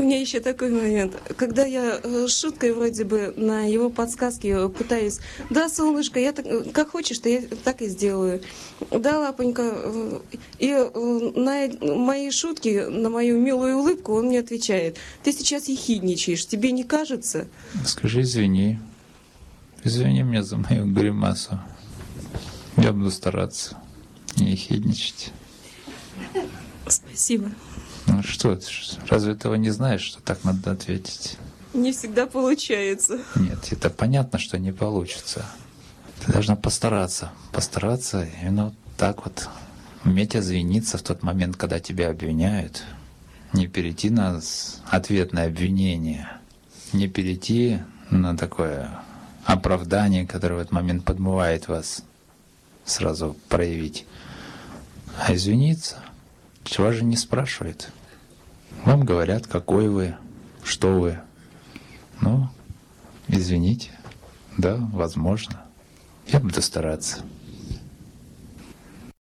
У меня еще такой момент. Когда я э, шуткой вроде бы на его подсказки пытаюсь, да, солнышко, я так, как хочешь, то я так и сделаю. Да, лапонька. э, И э, на мои шутки, на мою милую улыбку он мне отвечает, ты сейчас ехидничаешь, тебе не кажется? Скажи извини. Извини меня за мою гримасу. Я буду стараться не ехидничать. Спасибо. Ну что разве этого не знаешь, что так надо ответить? Не всегда получается. Нет, это понятно, что не получится. Ты должна постараться, постараться именно вот так вот уметь извиниться в тот момент, когда тебя обвиняют, не перейти на ответное обвинение, не перейти на такое оправдание, которое в этот момент подмывает вас сразу проявить, а извиниться. Чего же не спрашивает? Вам говорят, какой вы, что вы. Ну, извините. Да, возможно. Я буду стараться.